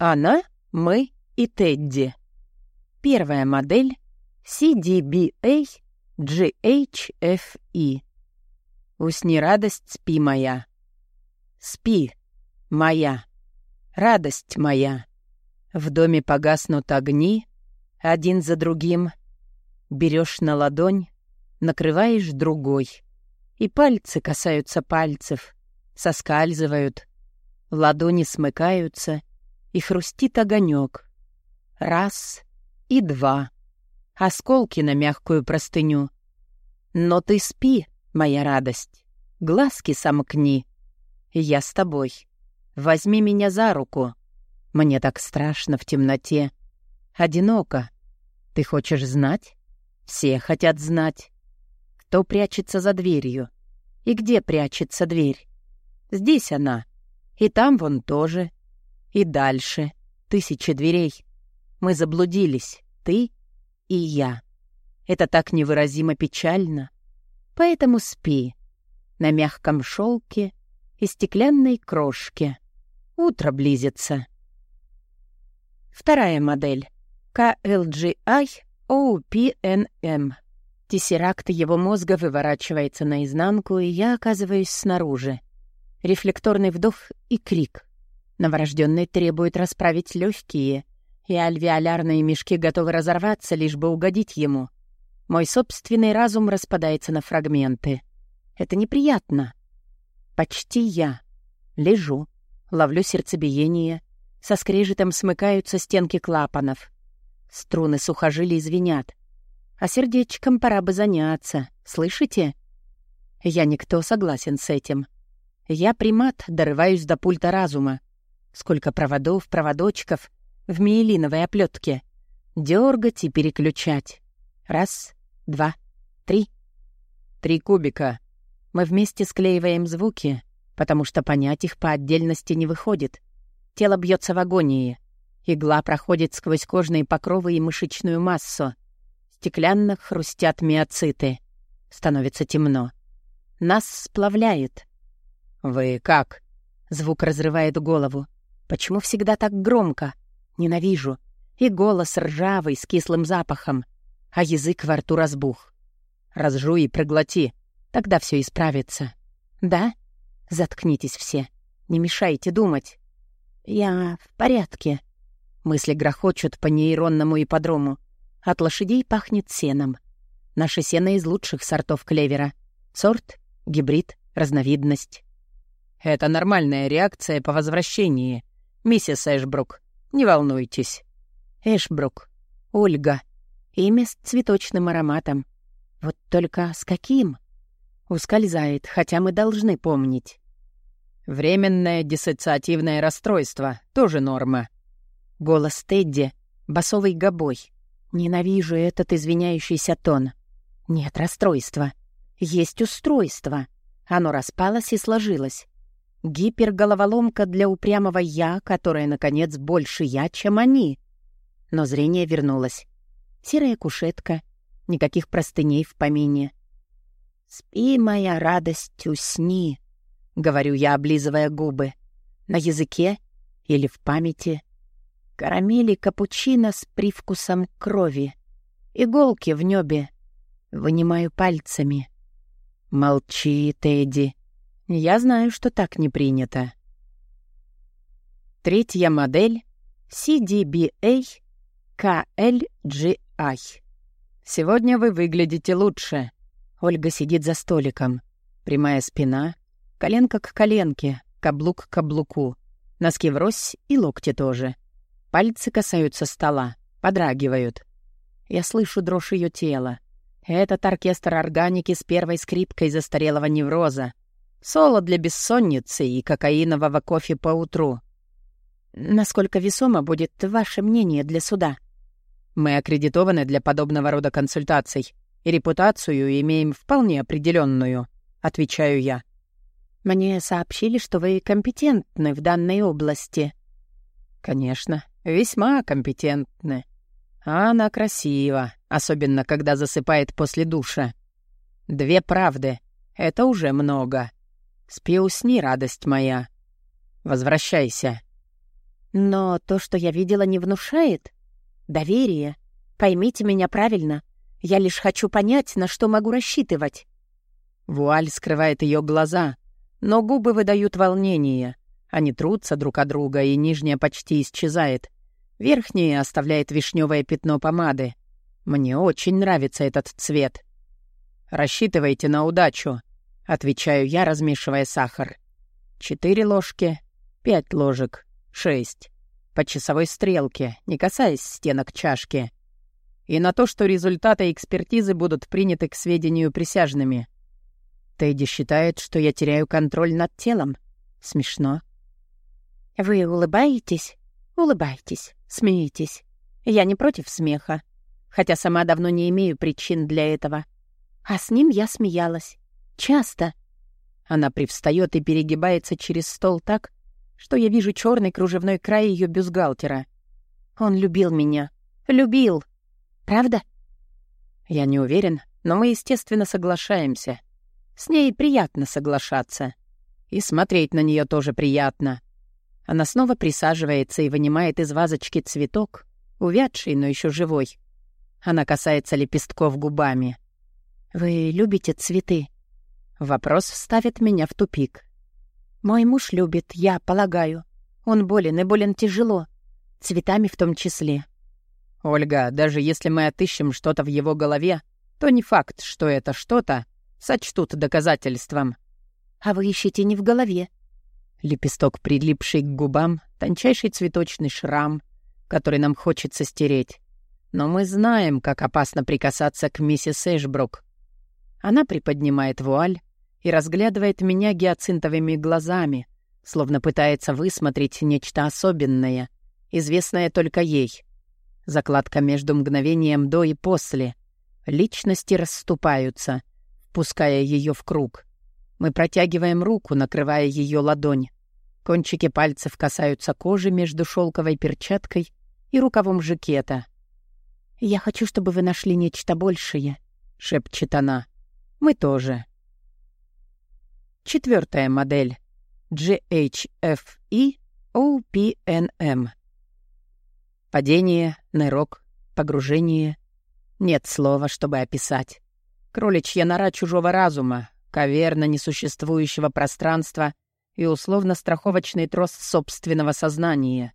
Она, мы и Тедди. Первая модель CDBA GHFE. Усни радость, спи моя. Спи, моя. Радость моя. В доме погаснут огни, один за другим. Берешь на ладонь, накрываешь другой. И пальцы касаются пальцев, соскальзывают. Ладони смыкаются, и хрустит огонек. Раз и два. Осколки на мягкую простыню. Но ты спи, моя радость. Глазки сомкни. Я с тобой. Возьми меня за руку. Мне так страшно в темноте. Одиноко. Ты хочешь знать? Все хотят знать. Кто прячется за дверью? И где прячется дверь? Здесь она. И там вон тоже. И дальше. Тысячи дверей. Мы заблудились. Ты и я. Это так невыразимо печально. Поэтому спи. На мягком шелке и стеклянной крошке. Утро близится. Вторая модель. KLGI OPNM. Тессеракт его мозга выворачивается наизнанку, и я оказываюсь снаружи. Рефлекторный вдох и крик. Новорожденный требует расправить легкие, и альвеолярные мешки готовы разорваться, лишь бы угодить ему. Мой собственный разум распадается на фрагменты. Это неприятно. Почти я. Лежу, ловлю сердцебиение, со скрежетом смыкаются стенки клапанов. Струны сухожилий звенят. А сердечком пора бы заняться, слышите? Я никто согласен с этим. Я примат, дорываюсь до пульта разума. Сколько проводов, проводочков в миелиновой оплетке. Дергать и переключать. Раз, два, три. Три кубика. Мы вместе склеиваем звуки, потому что понять их по отдельности не выходит. Тело бьется в агонии. Игла проходит сквозь кожные покровы и мышечную массу. Стеклянно хрустят миоциты. Становится темно. Нас сплавляет. «Вы как?» Звук разрывает голову. «Почему всегда так громко? Ненавижу. И голос ржавый, с кислым запахом а язык во рту разбух. Разжуй и проглоти, тогда все исправится. Да? Заткнитесь все. Не мешайте думать. Я в порядке. Мысли грохочут по нейронному ипподрому. От лошадей пахнет сеном. Наше сено из лучших сортов клевера. Сорт, гибрид, разновидность. Это нормальная реакция по возвращении. Миссис Эшбрук, не волнуйтесь. Эшбрук. Ольга. Имя с цветочным ароматом. Вот только с каким? Ускользает, хотя мы должны помнить. Временное диссоциативное расстройство. Тоже норма. Голос Тедди, басовый гобой. Ненавижу этот извиняющийся тон. Нет расстройства. Есть устройство. Оно распалось и сложилось. Гиперголоволомка для упрямого «я», которое, наконец, больше «я», чем они. Но зрение вернулось. Серая кушетка, никаких простыней в помине. «Спи, моя радость, усни», — говорю я, облизывая губы. На языке или в памяти. Карамели капучино с привкусом крови. Иголки в небе. Вынимаю пальцами. «Молчи, Тедди. Я знаю, что так не принято». Третья модель CDBA KLG Ай. Сегодня вы выглядите лучше. Ольга сидит за столиком. Прямая спина, коленка к коленке, каблук к каблуку. Носки врозь и локти тоже. Пальцы касаются стола, подрагивают. Я слышу дрожь ее тела. Этот оркестр органики с первой скрипкой застарелого невроза. Соло для бессонницы и кокаинового кофе по утру. Насколько весомо будет ваше мнение для суда? Мы аккредитованы для подобного рода консультаций и репутацию имеем вполне определенную, отвечаю я. Мне сообщили, что вы компетентны в данной области. Конечно, весьма компетентны. Она красива, особенно когда засыпает после душа. Две правды — это уже много. Спи, усни, радость моя. Возвращайся. Но то, что я видела, не внушает. Доверие. Поймите меня правильно. Я лишь хочу понять, на что могу рассчитывать. Вуаль скрывает ее глаза, но губы выдают волнение. Они трутся друг от друга, и нижняя почти исчезает. Верхняя оставляет вишневое пятно помады. Мне очень нравится этот цвет. «Рассчитывайте на удачу», — отвечаю я, размешивая сахар. «Четыре ложки, пять ложек, шесть. По часовой стрелке, не касаясь стенок чашки. И на то, что результаты экспертизы будут приняты к сведению присяжными. Тедди считает, что я теряю контроль над телом. Смешно. «Вы улыбаетесь? Улыбайтесь, смеетесь. Я не против смеха, хотя сама давно не имею причин для этого. А с ним я смеялась. Часто». Она привстает и перегибается через стол так, что я вижу черный кружевной край ее бюстгальтера. Он любил меня. Любил. Правда? Я не уверен, но мы, естественно, соглашаемся. С ней приятно соглашаться. И смотреть на нее тоже приятно. Она снова присаживается и вынимает из вазочки цветок, увядший, но еще живой. Она касается лепестков губами. «Вы любите цветы?» Вопрос ставит меня в тупик. «Мой муж любит, я полагаю. Он болен и болен тяжело. Цветами в том числе». «Ольга, даже если мы отыщем что-то в его голове, то не факт, что это что-то сочтут доказательством. А вы ищете не в голове. Лепесток, прилипший к губам, тончайший цветочный шрам, который нам хочется стереть. Но мы знаем, как опасно прикасаться к миссис Эшбрук. Она приподнимает вуаль и разглядывает меня гиацинтовыми глазами, словно пытается высмотреть нечто особенное, известное только ей. Закладка между мгновением до и после. Личности расступаются, пуская ее в круг. Мы протягиваем руку, накрывая ее ладонь. Кончики пальцев касаются кожи между шелковой перчаткой и рукавом жакета. «Я хочу, чтобы вы нашли нечто большее», — шепчет она. «Мы тоже». Четвертая модель. GHFE OPNM. Падение, нырок, погружение. Нет слова, чтобы описать. Кроличья нора чужого разума, каверна несуществующего пространства и условно-страховочный трос собственного сознания.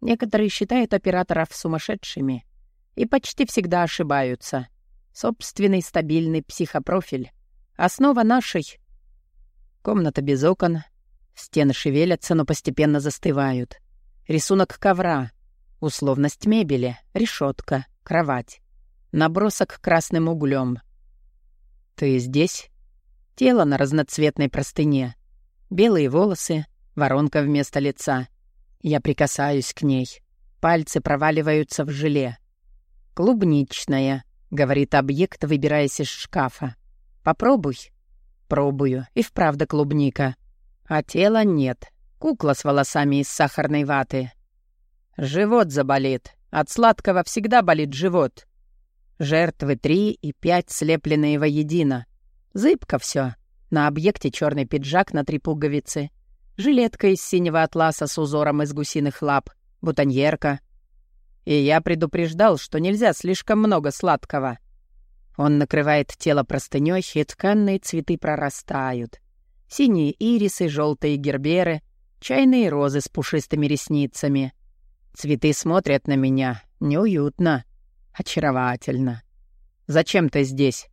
Некоторые считают операторов сумасшедшими и почти всегда ошибаются. Собственный стабильный психопрофиль — основа нашей. Комната без окон, стены шевелятся, но постепенно застывают. Рисунок ковра, условность мебели, решетка, кровать, набросок красным углем — «Ты здесь?» Тело на разноцветной простыне. Белые волосы, воронка вместо лица. Я прикасаюсь к ней. Пальцы проваливаются в желе. «Клубничная», — говорит объект, выбираясь из шкафа. «Попробуй». Пробую. И вправду клубника. А тела нет. Кукла с волосами из сахарной ваты. Живот заболит. От сладкого всегда болит живот. Жертвы три и пять слепленные воедино. Зыбко все. На объекте черный пиджак на три пуговицы. Жилетка из синего атласа с узором из гусиных лап. Бутоньерка. И я предупреждал, что нельзя слишком много сладкого. Он накрывает тело простынёй, и тканные цветы прорастают. Синие ирисы, желтые герберы, чайные розы с пушистыми ресницами. Цветы смотрят на меня. Неуютно. Очаровательно. Зачем ты здесь?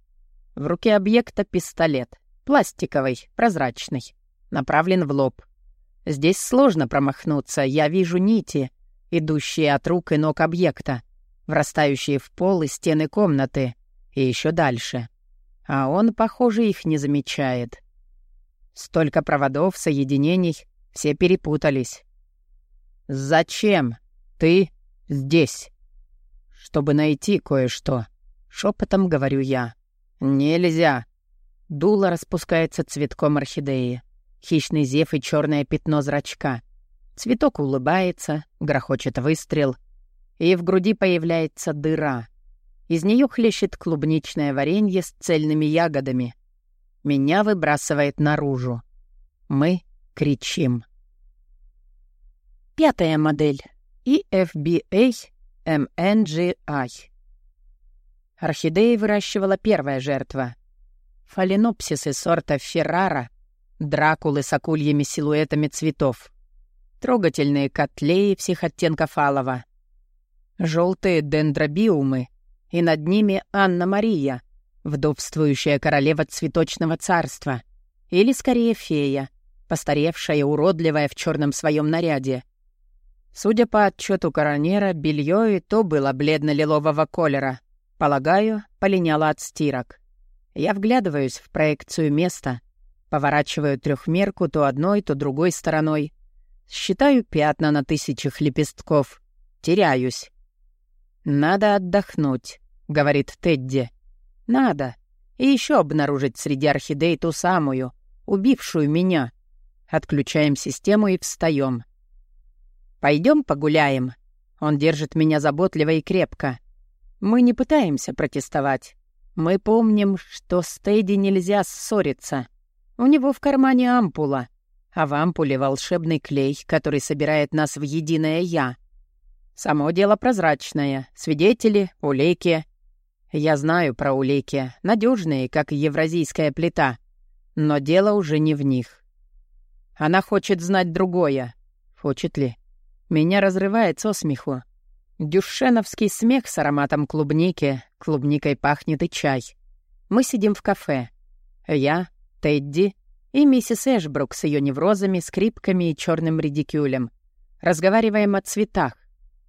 В руке объекта пистолет. Пластиковый, прозрачный. Направлен в лоб. Здесь сложно промахнуться. Я вижу нити, идущие от рук и ног объекта, врастающие в пол и стены комнаты, и еще дальше. А он, похоже, их не замечает. Столько проводов, соединений, все перепутались. «Зачем ты здесь?» чтобы найти кое-что. Шепотом говорю я. Нельзя. Дуло распускается цветком орхидеи. Хищный зев и черное пятно зрачка. Цветок улыбается, грохочет выстрел. И в груди появляется дыра. Из нее хлещет клубничное варенье с цельными ягодами. Меня выбрасывает наружу. Мы кричим. Пятая модель. EFBA MNGI. Орхидеи выращивала первая жертва. Фаленопсисы сорта Феррара, дракулы с акульями силуэтами цветов. Трогательные котлеи всех оттенков алого. Желтые дендробиумы, и над ними Анна-Мария, вдовствующая королева цветочного царства, или скорее фея, постаревшая, уродливая в черном своем наряде. Судя по отчету коронера, белье и то было бледно-лилового колера. Полагаю, полиняло от стирок. Я вглядываюсь в проекцию места, поворачиваю трехмерку то одной, то другой стороной. Считаю пятна на тысячах лепестков. Теряюсь. «Надо отдохнуть», — говорит Тедди. «Надо. И еще обнаружить среди орхидей ту самую, убившую меня. Отключаем систему и встаем. Пойдем погуляем. Он держит меня заботливо и крепко. Мы не пытаемся протестовать. Мы помним, что с Тедди нельзя ссориться. У него в кармане ампула, а в ампуле волшебный клей, который собирает нас в единое «я». Само дело прозрачное. Свидетели, улейки. Я знаю про улейки, надежные, как евразийская плита. Но дело уже не в них. Она хочет знать другое. Хочет ли? Меня разрывает со смеху. Дюшеновский смех с ароматом клубники. Клубникой пахнет и чай. Мы сидим в кафе. Я, Тедди и миссис Эшбрук с ее неврозами, скрипками и черным редикюлем. Разговариваем о цветах.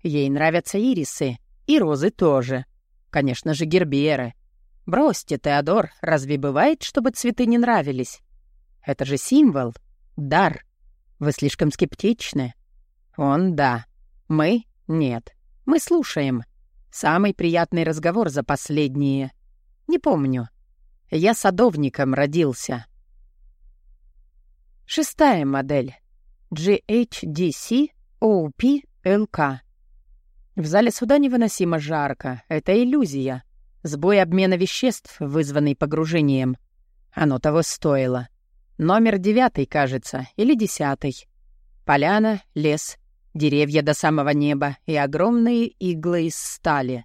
Ей нравятся ирисы. И розы тоже. Конечно же, герберы. Бросьте, Теодор, разве бывает, чтобы цветы не нравились? Это же символ, дар. Вы слишком скептичны. Он — да. Мы — нет. Мы слушаем. Самый приятный разговор за последние. Не помню. Я садовником родился. Шестая модель. GHDC OP LK. В зале суда невыносимо жарко. Это иллюзия. Сбой обмена веществ, вызванный погружением. Оно того стоило. Номер девятый, кажется, или десятый. Поляна, лес, деревья до самого неба и огромные иглы из стали.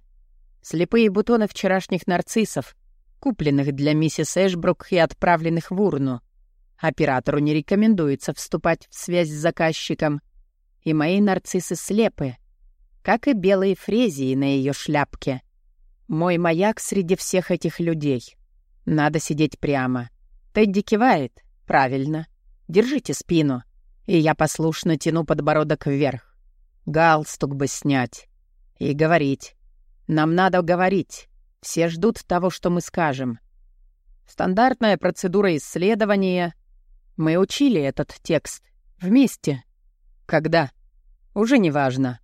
Слепые бутоны вчерашних нарциссов, купленных для миссис Эшбрук и отправленных в урну. Оператору не рекомендуется вступать в связь с заказчиком. И мои нарциссы слепы, как и белые фрезии на ее шляпке. Мой маяк среди всех этих людей. Надо сидеть прямо. Тедди кивает. Правильно. Держите спину. И я послушно тяну подбородок вверх. Галстук бы снять. И говорить. Нам надо говорить. Все ждут того, что мы скажем. Стандартная процедура исследования. Мы учили этот текст. Вместе. Когда? Уже не важно.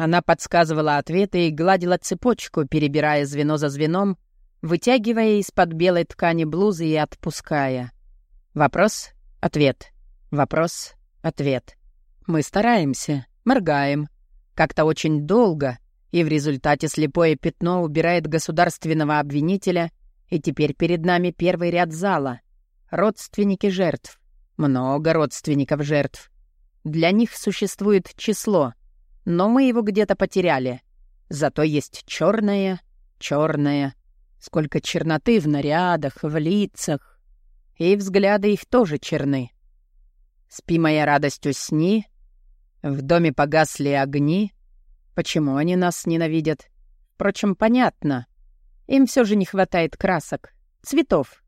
Она подсказывала ответы и гладила цепочку, перебирая звено за звеном, вытягивая из-под белой ткани блузы и отпуская. Вопрос — ответ. Вопрос — ответ. Мы стараемся, моргаем. Как-то очень долго, и в результате слепое пятно убирает государственного обвинителя, и теперь перед нами первый ряд зала. Родственники жертв. Много родственников жертв. Для них существует число — но мы его где-то потеряли. Зато есть черное, черное. Сколько черноты в нарядах, в лицах. И взгляды их тоже черны. Спи, моя радость, усни. В доме погасли огни. Почему они нас ненавидят? Впрочем, понятно. Им все же не хватает красок, цветов.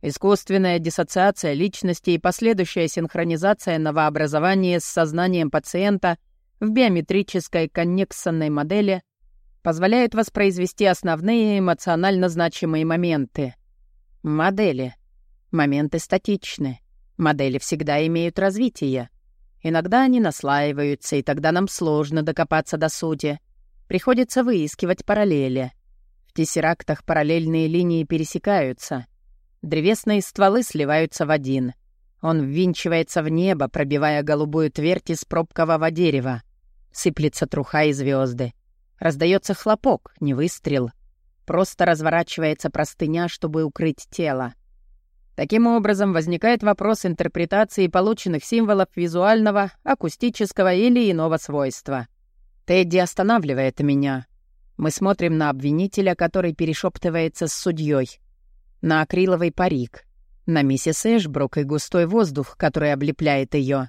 Искусственная диссоциация личности и последующая синхронизация новообразования с сознанием пациента — в биометрической коннексонной модели позволяют воспроизвести основные эмоционально значимые моменты. Модели. Моменты статичны. Модели всегда имеют развитие. Иногда они наслаиваются, и тогда нам сложно докопаться до сути. Приходится выискивать параллели. В тессерактах параллельные линии пересекаются. Древесные стволы сливаются в один. Он ввинчивается в небо, пробивая голубую твердь из пробкового дерева. Сыплется труха и звезды. Раздается хлопок, не выстрел. Просто разворачивается простыня, чтобы укрыть тело. Таким образом, возникает вопрос интерпретации полученных символов визуального, акустического или иного свойства. Тедди останавливает меня. Мы смотрим на обвинителя, который перешептывается с судьей, на акриловый парик, на миссис Эшбрук и густой воздух, который облепляет ее.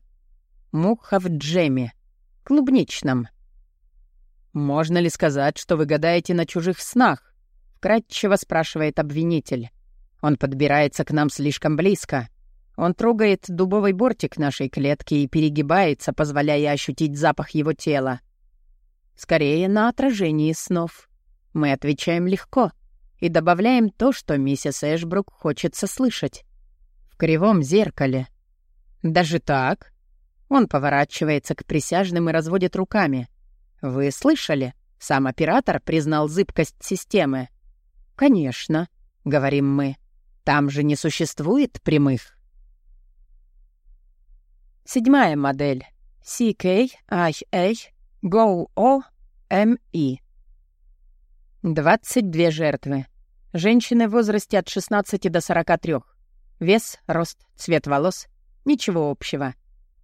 Муха в джеме, клубничном. «Можно ли сказать, что вы гадаете на чужих снах?» — вкратчиво спрашивает обвинитель. Он подбирается к нам слишком близко. Он трогает дубовый бортик нашей клетки и перегибается, позволяя ощутить запах его тела. Скорее, на отражении снов. Мы отвечаем легко и добавляем то, что миссис Эшбрук хочется слышать. В кривом зеркале. Даже так? Он поворачивается к присяжным и разводит руками. Вы слышали? Сам оператор признал зыбкость системы. «Конечно», — говорим мы. Там же не существует прямых. Седьмая модель. CKIA GO-O-M-E. 22 жертвы. Женщины в возрасте от 16 до 43. Вес, рост, цвет волос — ничего общего.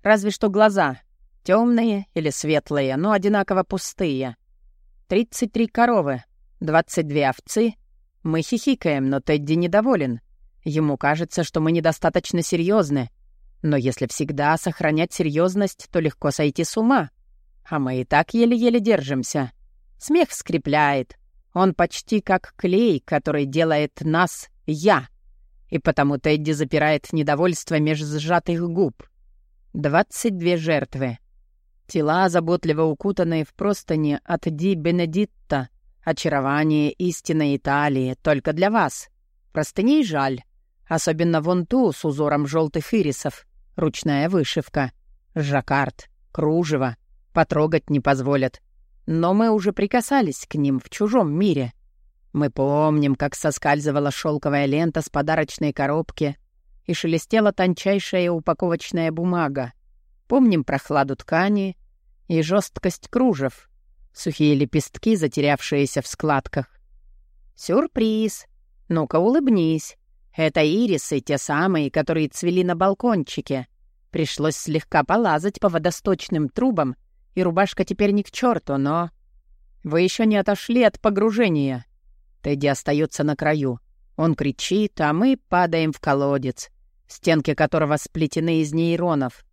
Разве что глаза. Темные или светлые, но одинаково пустые. 33 коровы, 22 овцы. Мы хихикаем, но Тедди недоволен. Ему кажется, что мы недостаточно серьезны. Но если всегда сохранять серьезность, то легко сойти с ума. А мы и так еле-еле держимся. Смех скрепляет. Он почти как клей, который делает нас «я». И потому Тедди запирает недовольство меж сжатых губ. Двадцать две жертвы. Тела, заботливо укутанные в простыни от Ди Бенедитта. Очарование истинной Италии только для вас. Простыней жаль. Особенно вон ту с узором желтых ирисов. Ручная вышивка. Жаккард. Кружево. Потрогать не позволят. Но мы уже прикасались к ним в чужом мире. Мы помним, как соскальзывала шелковая лента с подарочной коробки и шелестела тончайшая упаковочная бумага. Помним прохладу ткани и жесткость кружев, сухие лепестки, затерявшиеся в складках. Сюрприз! Ну-ка улыбнись. Это ирисы, те самые, которые цвели на балкончике. Пришлось слегка полазать по водосточным трубам, и рубашка теперь не к черту, но... Вы еще не отошли от погружения. Тедди остается на краю. Он кричит, а мы падаем в колодец, стенки которого сплетены из нейронов.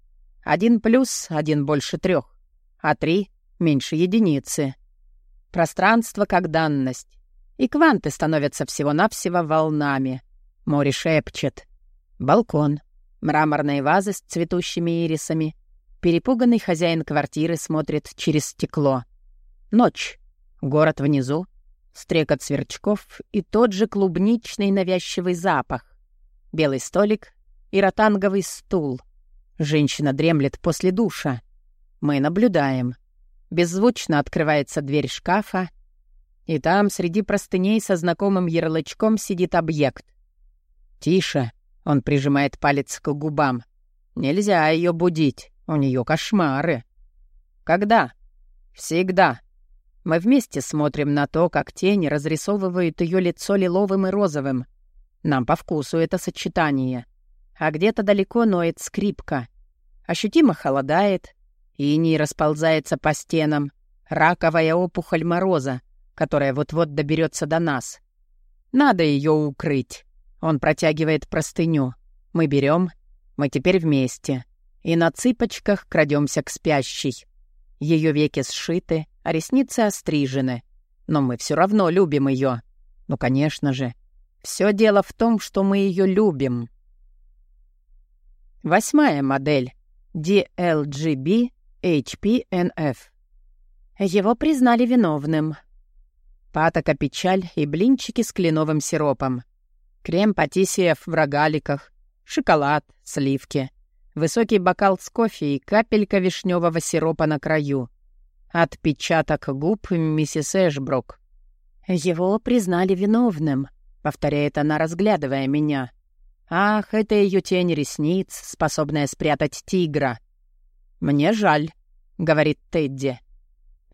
Один плюс, один больше трех, а три — меньше единицы. Пространство как данность. И кванты становятся всего-навсего волнами — Море шепчет. Балкон. Мраморные вазы с цветущими ирисами. Перепуганный хозяин квартиры смотрит через стекло. Ночь. Город внизу. Стрекот сверчков и тот же клубничный навязчивый запах. Белый столик и ротанговый стул. Женщина дремлет после душа. Мы наблюдаем. Беззвучно открывается дверь шкафа, и там среди простыней со знакомым ярлычком сидит объект. «Тише!» — он прижимает палец к губам. «Нельзя ее будить, у нее кошмары». «Когда?» «Всегда. Мы вместе смотрим на то, как тени разрисовывают ее лицо лиловым и розовым. Нам по вкусу это сочетание. А где-то далеко ноет скрипка. Ощутимо холодает, иней расползается по стенам. Раковая опухоль мороза, которая вот-вот доберется до нас. Надо ее укрыть. Он протягивает простыню. Мы берем, мы теперь вместе. И на цыпочках крадемся к спящей. Ее веки сшиты, а ресницы острижены. Но мы все равно любим ее. Ну, конечно же. Все дело в том, что мы ее любим. Восьмая модель. DLGB HPNF. Его признали виновным. Патока печаль и блинчики с кленовым сиропом крем-патисиев в рогаликах, шоколад, сливки, высокий бокал с кофе и капелька вишневого сиропа на краю. Отпечаток губ миссис Эшброк. «Его признали виновным», — повторяет она, разглядывая меня. «Ах, это ее тень ресниц, способная спрятать тигра». «Мне жаль», — говорит Тедди.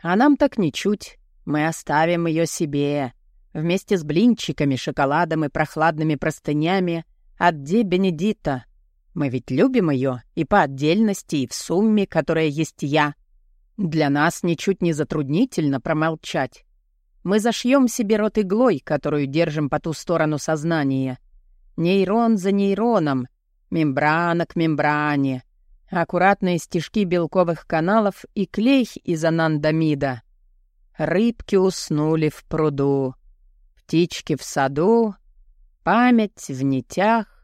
«А нам так ничуть. Мы оставим ее себе. Вместе с блинчиками, шоколадом и прохладными простынями Адде Бенедита. Мы ведь любим ее и по отдельности, и в сумме, которая есть я. Для нас ничуть не затруднительно промолчать. Мы зашьем себе рот иглой, которую держим по ту сторону сознания. Нейрон за нейроном, мембрана к мембране, аккуратные стежки белковых каналов и клей из анандамида. Рыбки уснули в пруду, птички в саду, память в нитях.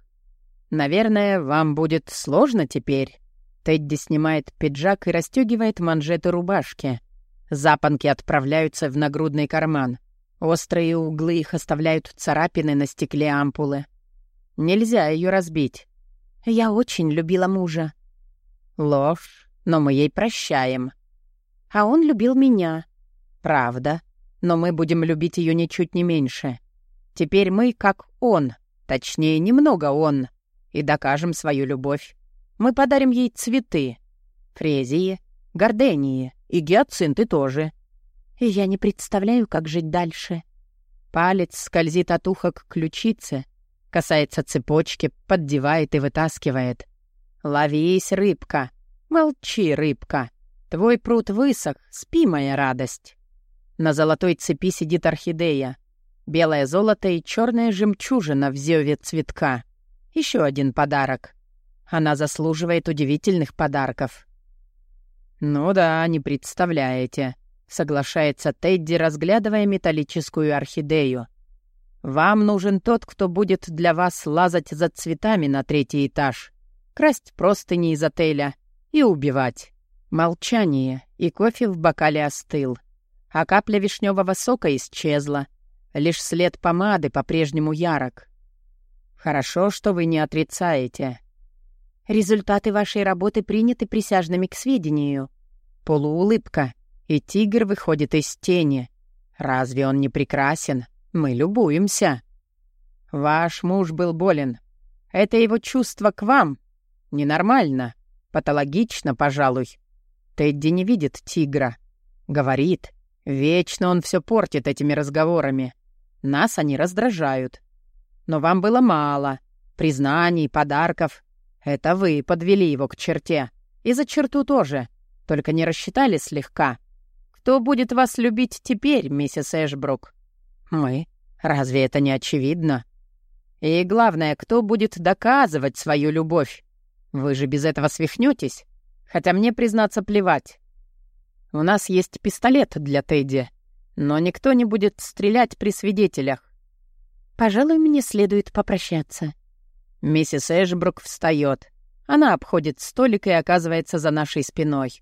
Наверное, вам будет сложно теперь. Тедди снимает пиджак и расстегивает манжеты рубашки. Запонки отправляются в нагрудный карман. Острые углы их оставляют царапины на стекле ампулы. Нельзя ее разбить. Я очень любила мужа. Ложь, но мы ей прощаем. А он любил меня. Правда, но мы будем любить ее ничуть не меньше. Теперь мы как он, точнее, немного он, и докажем свою любовь. Мы подарим ей цветы, фрезии, гордении и гиацинты тоже. И я не представляю, как жить дальше. Палец скользит от уха к ключице, касается цепочки, поддевает и вытаскивает. «Ловись, рыбка! Молчи, рыбка! Твой пруд высох, спи, моя радость!» На золотой цепи сидит орхидея. Белое золото и черная жемчужина в зеве цветка. Еще один подарок. Она заслуживает удивительных подарков. «Ну да, не представляете», — соглашается Тедди, разглядывая металлическую орхидею. «Вам нужен тот, кто будет для вас лазать за цветами на третий этаж, красть простыни из отеля и убивать». Молчание, и кофе в бокале остыл а капля вишневого сока исчезла. Лишь след помады по-прежнему ярок. Хорошо, что вы не отрицаете. Результаты вашей работы приняты присяжными к сведению. Полуулыбка, и тигр выходит из тени. Разве он не прекрасен? Мы любуемся. Ваш муж был болен. Это его чувство к вам. Ненормально. Патологично, пожалуй. Тедди не видит тигра. Говорит, Вечно он все портит этими разговорами. Нас они раздражают. Но вам было мало. Признаний, подарков. Это вы подвели его к черте. И за черту тоже. Только не рассчитали слегка. Кто будет вас любить теперь, миссис Эшбрук? Мы. Разве это не очевидно? И главное, кто будет доказывать свою любовь? Вы же без этого свихнетесь. Хотя мне, признаться, плевать. У нас есть пистолет для Тедди, но никто не будет стрелять при свидетелях. Пожалуй, мне следует попрощаться. Миссис Эшбрук встает. Она обходит столик и оказывается за нашей спиной.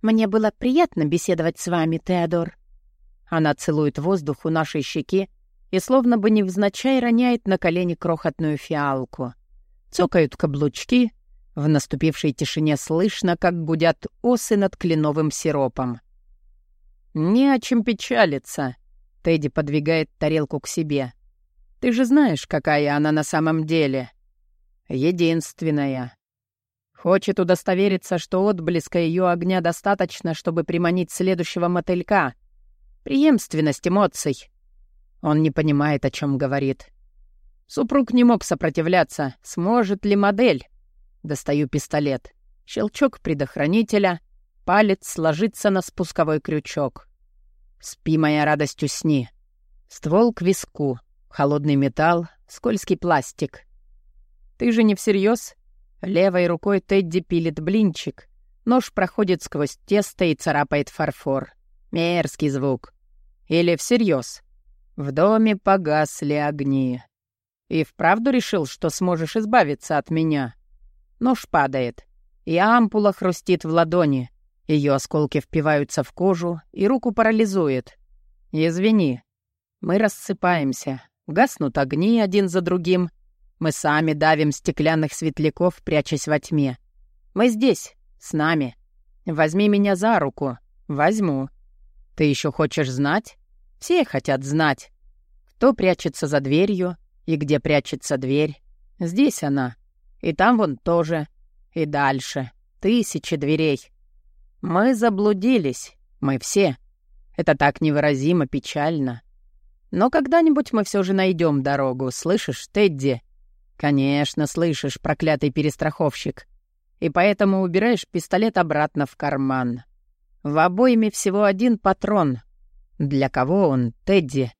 Мне было приятно беседовать с вами, Теодор. Она целует воздух у нашей щеки и словно бы невзначай роняет на колени крохотную фиалку. Цокают каблучки, в наступившей тишине слышно, как гудят осы над кленовым сиропом. «Не о чем печалиться», — Тедди подвигает тарелку к себе. «Ты же знаешь, какая она на самом деле. Единственная. Хочет удостовериться, что отблеска ее огня достаточно, чтобы приманить следующего мотылька. Преемственность эмоций». Он не понимает, о чем говорит. Супруг не мог сопротивляться. Сможет ли модель? Достаю пистолет. Щелчок предохранителя. Палец ложится на спусковой крючок. Спи, моя радость, усни. Ствол к виску. Холодный металл, скользкий пластик. Ты же не всерьез? Левой рукой Тедди пилит блинчик. Нож проходит сквозь тесто и царапает фарфор. Мерзкий звук. Или всерьез? В доме погасли огни. И вправду решил, что сможешь избавиться от меня? Нож падает, и ампула хрустит в ладони. Ее осколки впиваются в кожу, и руку парализует. Извини. Мы рассыпаемся. Гаснут огни один за другим. Мы сами давим стеклянных светляков, прячась во тьме. Мы здесь, с нами. Возьми меня за руку. Возьму. Ты еще хочешь знать? Все хотят знать. Кто прячется за дверью и где прячется дверь. Здесь она. И там вон тоже. И дальше. Тысячи дверей. Мы заблудились. Мы все. Это так невыразимо печально. Но когда-нибудь мы все же найдем дорогу, слышишь, Тедди? «Конечно, слышишь, проклятый перестраховщик. И поэтому убираешь пистолет обратно в карман. В обойме всего один патрон. Для кого он, Тедди?